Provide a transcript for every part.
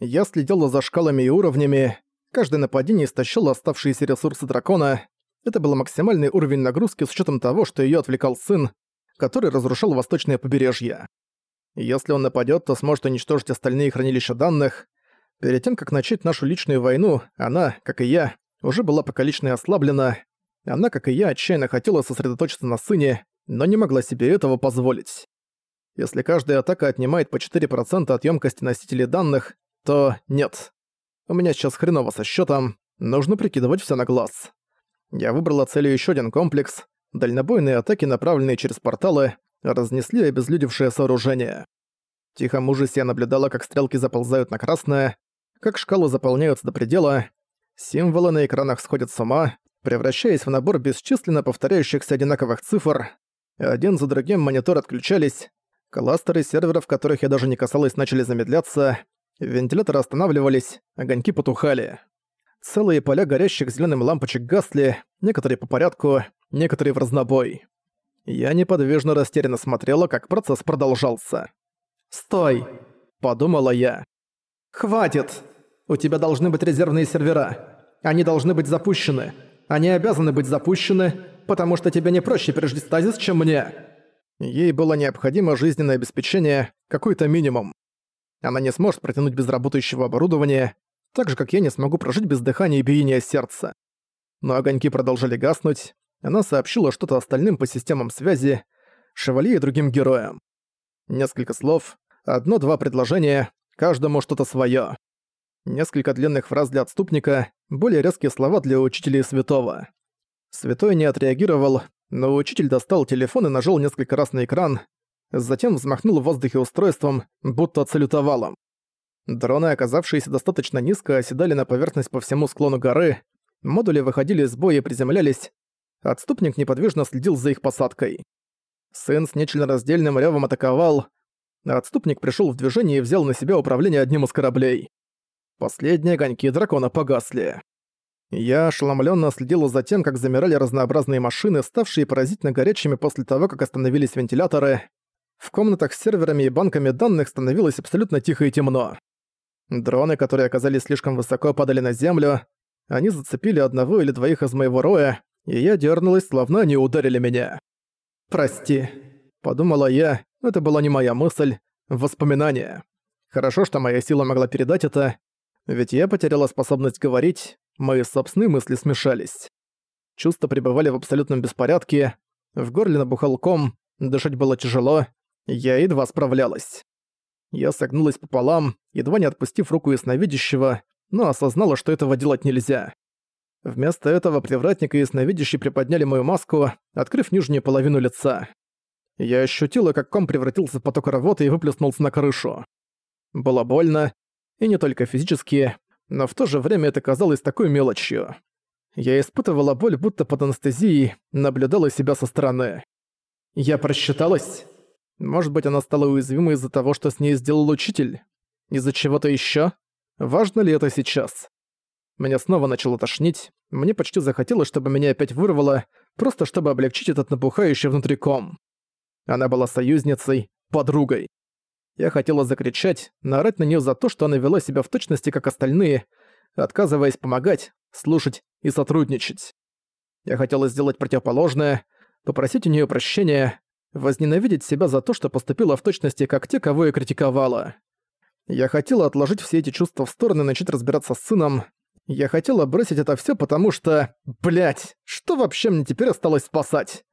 Я следила за шкалами и уровнями. Каждое нападение истощило оставшиеся ресурсы дракона. Это был максимальный уровень нагрузки с учетом того, что ее отвлекал сын, который разрушал восточное побережье. Если он нападет, то сможет уничтожить остальные хранилища данных. Перед тем, как начать нашу личную войну, она, как и я, уже была покалечена ослаблена. Она, как и я, отчаянно хотела сосредоточиться на сыне, но не могла себе этого позволить. Если каждая атака отнимает по 4% от емкости носителей данных, то нет. У меня сейчас хреново со счетом, нужно прикидывать все на глаз. Я выбрала целью еще один комплекс. Дальнобойные атаки, направленные через порталы, разнесли обезлюдевшее сооружение. Тихо ужасе я наблюдала, как стрелки заползают на красное, как шкалы заполняются до предела, символы на экранах сходят с ума, превращаясь в набор бесчисленно повторяющихся одинаковых цифр. Один за другим мониторы отключались, кластеры серверов, которых я даже не касалась, начали замедляться, вентиляторы останавливались, огоньки потухали. Целые поля горящих зеленым лампочек гасли, некоторые по порядку, некоторые в разнобой. Я неподвижно растерянно смотрела, как процесс продолжался. «Стой!» – подумала я. «Хватит! У тебя должны быть резервные сервера. Они должны быть запущены. Они обязаны быть запущены, потому что тебе не проще пережить стазис, чем мне». Ей было необходимо жизненное обеспечение, какой-то минимум. Она не сможет протянуть без работающего оборудования, так же, как я не смогу прожить без дыхания и биения сердца. Но огоньки продолжали гаснуть, она сообщила что-то остальным по системам связи, шевали и другим героям. Несколько слов, одно-два предложения, каждому что-то своё. Несколько длинных фраз для отступника, более резкие слова для учителя и святого. Святой не отреагировал, но учитель достал телефон и нажал несколько раз на экран, затем взмахнул в воздухе устройством, будто отсалютовал им. Дроны, оказавшиеся достаточно низко, оседали на поверхность по всему склону горы, модули выходили из боя и приземлялись, отступник неподвижно следил за их посадкой. Сын с нечленораздельным рёвом атаковал, отступник пришел в движение и взял на себя управление одним из кораблей. Последние огоньки дракона погасли. Я ошеломленно следила за тем, как замирали разнообразные машины, ставшие поразительно горячими после того, как остановились вентиляторы. В комнатах с серверами и банками данных становилось абсолютно тихо и темно. Дроны, которые оказались слишком высоко, падали на землю. Они зацепили одного или двоих из моего роя, и я дернулась, словно они ударили меня. «Прости», — подумала я, это была не моя мысль, воспоминание. Хорошо, что моя сила могла передать это, ведь я потеряла способность говорить, мои собственные мысли смешались. Чувства пребывали в абсолютном беспорядке, в горле набухал ком, дышать было тяжело, я едва справлялась. Я согнулась пополам, едва не отпустив руку ясновидящего, но осознала, что этого делать нельзя. Вместо этого привратник и ясновидящий приподняли мою маску, открыв нижнюю половину лица. Я ощутила, как ком превратился в поток рвоты и выплеснулся на крышу. Было больно, и не только физически, но в то же время это казалось такой мелочью. Я испытывала боль будто под анестезией, наблюдала себя со стороны. Я просчиталась? Может быть, она стала уязвимой из-за того, что с ней сделал учитель? Из-за чего-то ещё? Важно ли это сейчас? Меня снова начало тошнить, мне почти захотелось, чтобы меня опять вырвало, просто чтобы облегчить этот набухающий внутри ком. Она была союзницей, подругой. Я хотела закричать, наорать на неё за то, что она вела себя в точности, как остальные, отказываясь помогать, слушать и сотрудничать. Я хотела сделать противоположное, попросить у неё прощения, возненавидеть себя за то, что поступила в точности как те, кого я критиковала. Я хотела отложить все эти чувства в сторону и начать разбираться с сыном. Я хотела бросить это все, потому что... Блять, что вообще мне теперь осталось спасать?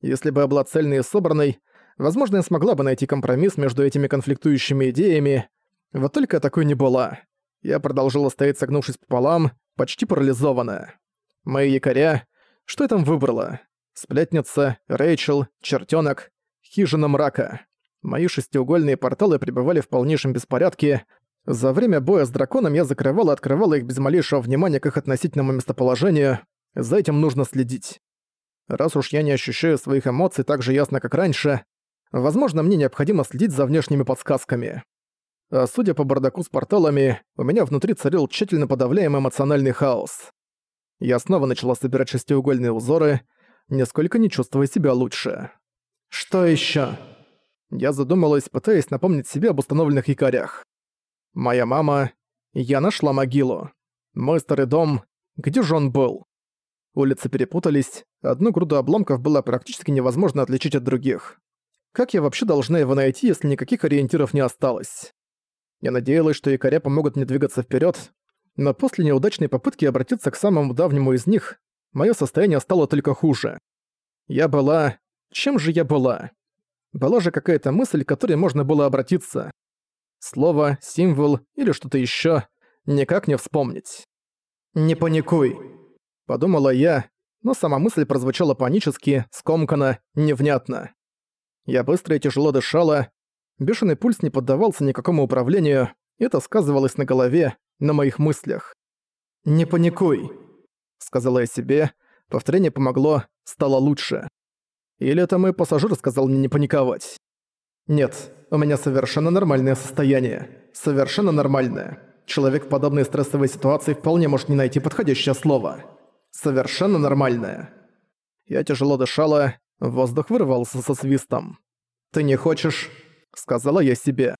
Если бы я была цельной и собранной, возможно, я смогла бы найти компромисс между этими конфликтующими идеями. Вот только я такой не была. Я продолжила стоять согнувшись пополам, почти парализованная. Мои якоря... Что я там выбрала? Сплетница, Рэйчел, Чертёнок, Хижина мрака. Мои шестиугольные порталы пребывали в полнейшем беспорядке. За время боя с драконом я закрывал и открывал их без малейшего внимания к их относительному местоположению. За этим нужно следить. Раз уж я не ощущаю своих эмоций так же ясно, как раньше, возможно, мне необходимо следить за внешними подсказками. А судя по бардаку с порталами, у меня внутри царил тщательно подавляемый эмоциональный хаос. Я снова начала собирать шестиугольные узоры, нисколько не чувствуя себя лучше. «Что ещё?» Я задумалась, пытаясь напомнить себе об установленных якорях. Моя мама, Я нашла могилу. Мой старый дом. Где же он был? Улицы перепутались, одну груду обломков было практически невозможно отличить от других. Как я вообще должна его найти, если никаких ориентиров не осталось? Я надеялась, что якоря помогут мне двигаться вперед, но после неудачной попытки обратиться к самому давнему из них, мое состояние стало только хуже. Я была... Чем же я была? Была же какая-то мысль, к которой можно было обратиться. Слово, символ или что-то еще, никак не вспомнить. «Не паникуй», — подумала я, но сама мысль прозвучала панически, скомканно, невнятно. Я быстро и тяжело дышала, бешеный пульс не поддавался никакому управлению, это сказывалось на голове, на моих мыслях. «Не паникуй», — сказала я себе, повторение помогло, стало лучше. Или это мой пассажир сказал мне не паниковать? Нет, у меня совершенно нормальное состояние. Совершенно нормальное. Человек в подобной стрессовой ситуации вполне может не найти подходящее слово. Совершенно нормальное. Я тяжело дышала, воздух вырвался со свистом. «Ты не хочешь?» — сказала я себе.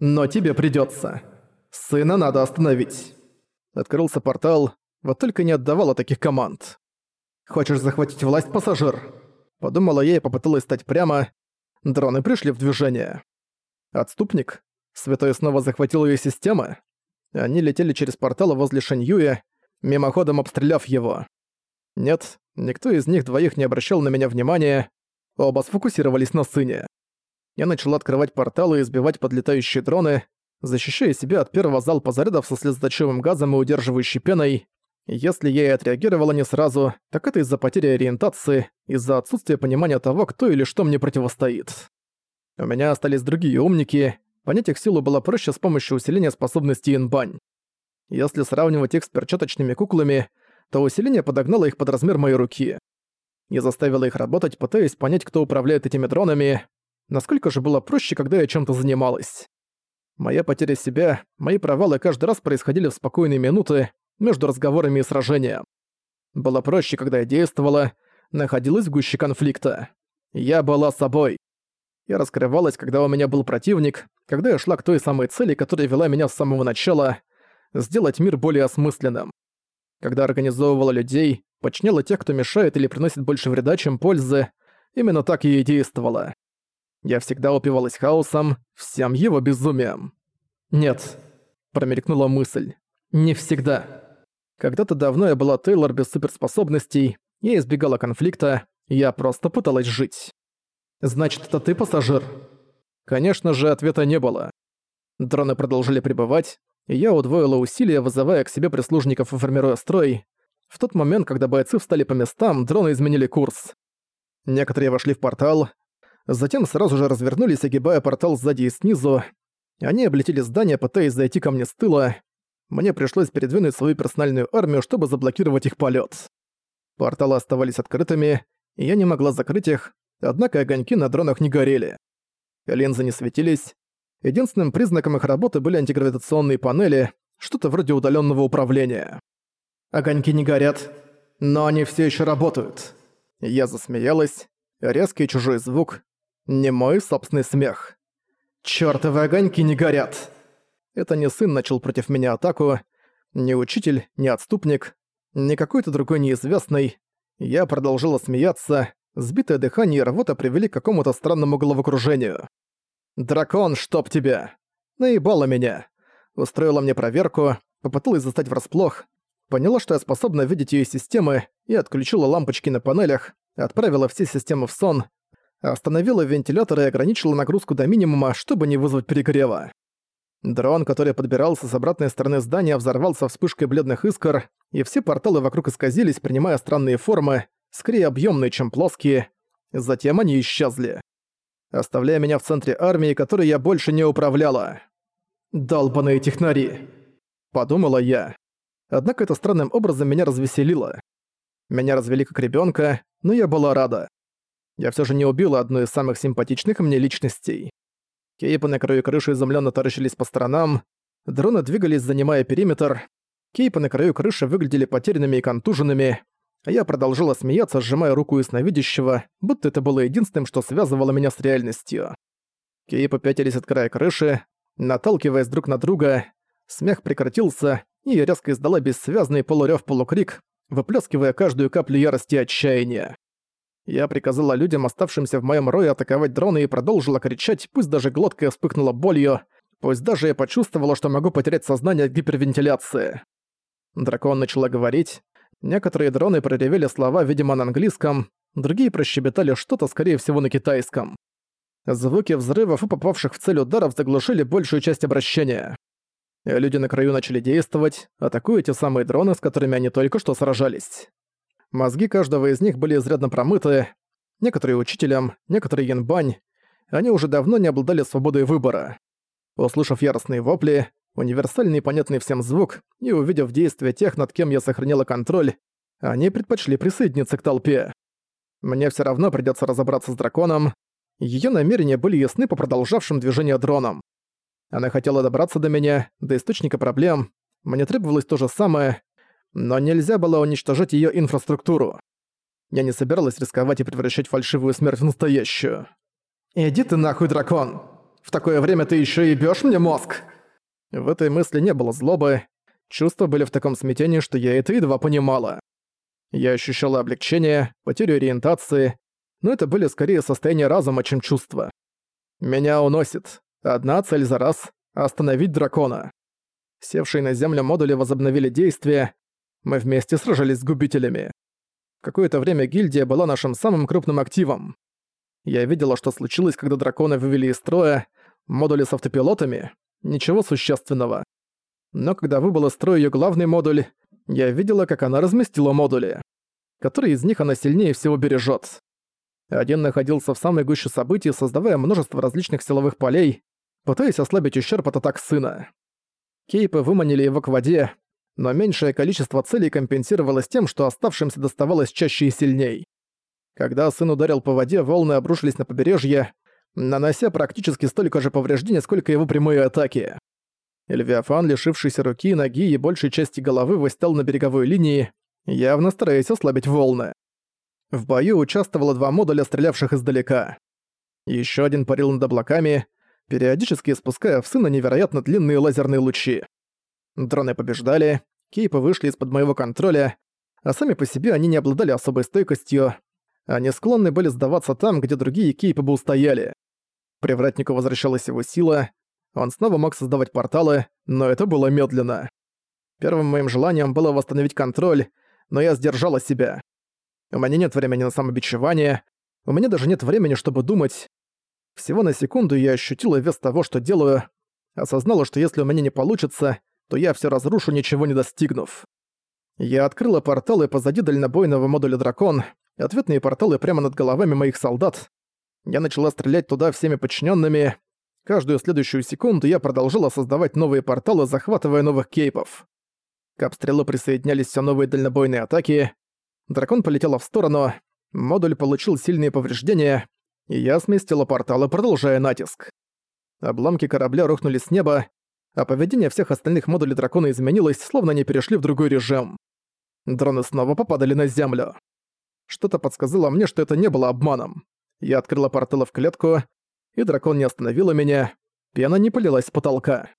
«Но тебе придётся. Сына надо остановить». Открылся портал, вот только не отдавала таких команд. «Хочешь захватить власть, пассажир?» Подумала я и попыталась стать прямо. Дроны пришли в движение. Отступник? Святой снова захватил ее системы? Они летели через портал возле Шаньюя, мимоходом обстреляв его. Нет, никто из них двоих не обращал на меня внимания, оба сфокусировались на сыне. Я начал открывать порталы и избивать подлетающие дроны, защищая себя от первого залпа зарядов со слезоточивым газом и удерживающей пеной. Если я и отреагировала не сразу, так это из-за потери ориентации, из-за отсутствия понимания того, кто или что мне противостоит. У меня остались другие умники, понять их силу было проще с помощью усиления способностей инбань. Если сравнивать их с перчаточными куклами, то усиление подогнало их под размер моей руки. Я заставила их работать, пытаясь понять, кто управляет этими дронами. Насколько же было проще, когда я чем-то занималась. Моя потеря себя, мои провалы каждый раз происходили в спокойные минуты, между разговорами и сражением. Было проще, когда я действовала, находилась в гуще конфликта. Я была собой. Я раскрывалась, когда у меня был противник, когда я шла к той самой цели, которая вела меня с самого начала — сделать мир более осмысленным. Когда организовывала людей, подчиняла тех, кто мешает или приносит больше вреда, чем пользы, именно так я и действовала. Я всегда упивалась хаосом, всем его безумием. «Нет», — промелькнула мысль, — «не всегда». Когда-то давно я была Тейлор без суперспособностей, я избегала конфликта, я просто пыталась жить. «Значит, это ты пассажир?» Конечно же, ответа не было. Дроны продолжили пребывать, и я удвоила усилия, вызывая к себе прислужников и формируя строй. В тот момент, когда бойцы встали по местам, дроны изменили курс. Некоторые вошли в портал, затем сразу же развернулись, огибая портал сзади и снизу. Они облетели здание, пытаясь зайти ко мне с тыла мне пришлось передвинуть свою персональную армию, чтобы заблокировать их полет. Порталы оставались открытыми, и я не могла закрыть их, однако огоньки на дронах не горели. Линзы не светились. Единственным признаком их работы были антигравитационные панели, что-то вроде удаленного управления. Огоньки не горят, но они все еще работают. Я засмеялась. Резкий чужой звук. Не мой собственный смех. Чёртовы огоньки не горят. Это не сын начал против меня атаку, не учитель, не отступник, не какой-то другой неизвестный. Я продолжила смеяться, сбитое дыхание и рвота привели к какому-то странному головокружению. «Дракон, чтоб тебя!» Наебала меня. Устроила мне проверку, попыталась застать врасплох, поняла, что я способна видеть ее системы и отключила лампочки на панелях, отправила все системы в сон, остановила вентилятор и ограничила нагрузку до минимума, чтобы не вызвать перегрева. Дрон, который подбирался с обратной стороны здания, взорвался вспышкой бледных искр, и все порталы вокруг исказились, принимая странные формы, скорее объемные, чем плоские. Затем они исчезли. Оставляя меня в центре армии, которой я больше не управляла. «Долбаные технари!» Подумала я. Однако это странным образом меня развеселило. Меня развели как ребенка, но я была рада. Я все же не убила одну из самых симпатичных мне личностей. Кейпы на краю крыши изумленно таращились по сторонам. Дроны двигались, занимая периметр. Кейпы на краю крыши выглядели потерянными и контуженными. А я продолжила смеяться, сжимая руку ясновидящего, будто это было единственным, что связывало меня с реальностью. Кейпы пятились от края крыши, наталкиваясь друг на друга. Смех прекратился, и я резко издала бессвязный полурёв-полукрик, выплескивая каждую каплю ярости и отчаяния. Я приказала людям, оставшимся в моем рое, атаковать дроны и продолжила кричать, пусть даже глотка вспыхнула болью, пусть даже я почувствовала, что могу потерять сознание от гипервентиляции. Дракон начала говорить. Некоторые дроны проревели слова, видимо, на английском, другие прощебетали что-то, скорее всего, на китайском. Звуки взрывов и попавших в цель ударов заглушили большую часть обращения. Люди на краю начали действовать, атакуя те самые дроны, с которыми они только что сражались. Мозги каждого из них были изрядно промыты, некоторые учителям, некоторые янбань. Они уже давно не обладали свободой выбора. Услышав яростные вопли, универсальный и понятный всем звук, и увидев действия тех, над кем я сохранила контроль, они предпочли присоединиться к толпе. Мне все равно придется разобраться с драконом. Ее намерения были ясны по продолжавшим движение дронам. Она хотела добраться до меня, до источника проблем. Мне требовалось то же самое, но нельзя было уничтожить ее инфраструктуру. Я не собиралась рисковать и превращать фальшивую смерть в настоящую. «Иди ты нахуй, дракон! В такое время ты еще и бьешь мне мозг!» В этой мысли не было злобы. Чувства были в таком смятении, что я это едва понимала. Я ощущала облегчение, потерю ориентации, но это были скорее состояния разума, чем чувства. Меня уносит. Одна цель за раз — остановить дракона. Севшие на землю модули возобновили действия, мы вместе сражались с губителями. Какое-то время гильдия была нашим самым крупным активом. Я видела, что случилось, когда драконы вывели из строя, модули с автопилотами, ничего существенного. Но когда выбыл из строя её главный модуль, я видела, как она разместила модули. Который из них она сильнее всего бережёт. Один находился в самой гуще событий, создавая множество различных силовых полей, пытаясь ослабить ущерб от атак сына. Кейпы выманили его к воде, но меньшее количество целей компенсировалось тем, что оставшимся доставалось чаще и сильней. Когда сын ударил по воде, волны обрушились на побережье, нанося практически столько же повреждений, сколько его прямые атаки. Эльвиафан, лишившийся руки, ноги и большей части головы, восстал на береговой линии, явно стараясь ослабить волны. В бою участвовало два модуля, стрелявших издалека. Еще один парил над облаками, периодически спуская в сына невероятно длинные лазерные лучи. Дроны побеждали, кейпы вышли из-под моего контроля, а сами по себе они не обладали особой стойкостью, они склонны были сдаваться там, где другие кейпы бы устояли. Привратнику возвращалась его сила, он снова мог создавать порталы, но это было медленно. Первым моим желанием было восстановить контроль, но я сдержала себя. У меня нет времени на самобичевание, у меня даже нет времени, чтобы думать. Всего на секунду я ощутила вес того, что делаю, осознала, что если у меня не получится, то я все разрушу, ничего не достигнув. Я открыла порталы позади дальнобойного модуля «Дракон», ответные порталы прямо над головами моих солдат. Я начала стрелять туда всеми подчиненными. Каждую следующую секунду я продолжила создавать новые порталы, захватывая новых кейпов. К обстрелу присоединялись все новые дальнобойные атаки. Дракон полетел в сторону, модуль получил сильные повреждения, и я сместила порталы, продолжая натиск. Обломки корабля рухнули с неба, а поведение всех остальных модулей дракона изменилось, словно они перешли в другой режим. Дроны снова попадали на землю. Что-то подсказало мне, что это не было обманом. Я открыла порталы в клетку, и дракон не остановила меня, пена не полилась с потолка.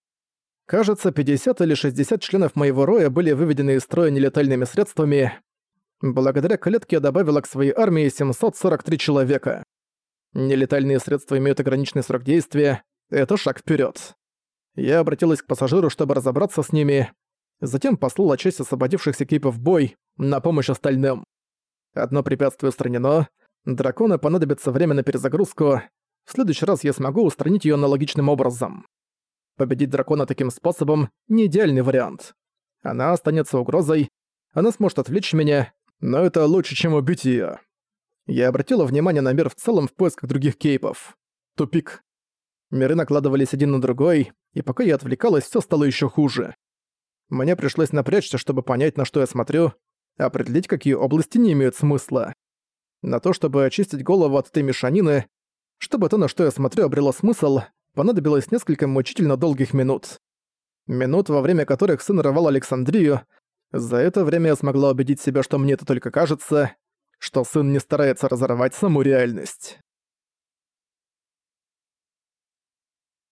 Кажется, 50 или 60 членов моего роя были выведены из строя нелетальными средствами. Благодаря клетке я добавила к своей армии 743 человека. Нелетальные средства имеют ограниченный срок действия, это шаг вперед. Я обратилась к пассажиру, чтобы разобраться с ними, затем послала часть освободившихся кейпов в бой на помощь остальным. Одно препятствие устранено, дракону понадобится время на перезагрузку, в следующий раз я смогу устранить её аналогичным образом. Победить дракона таким способом – не идеальный вариант. Она останется угрозой, она сможет отвлечь меня, но это лучше, чем убить её. Я обратила внимание на мир в целом в поисках других кейпов. Тупик. Миры накладывались один на другой, и пока я отвлекалась, все стало еще хуже. Мне пришлось напрячься, чтобы понять, на что я смотрю, определить, какие области не имеют смысла. На то, чтобы очистить голову от этой мешанины, чтобы то, на что я смотрю, обрело смысл, понадобилось несколько мучительно долгих минут. Минут, во время которых сын рвал Александрию. За это время я смогла убедить себя, что мне это только кажется, что сын не старается разорвать саму реальность.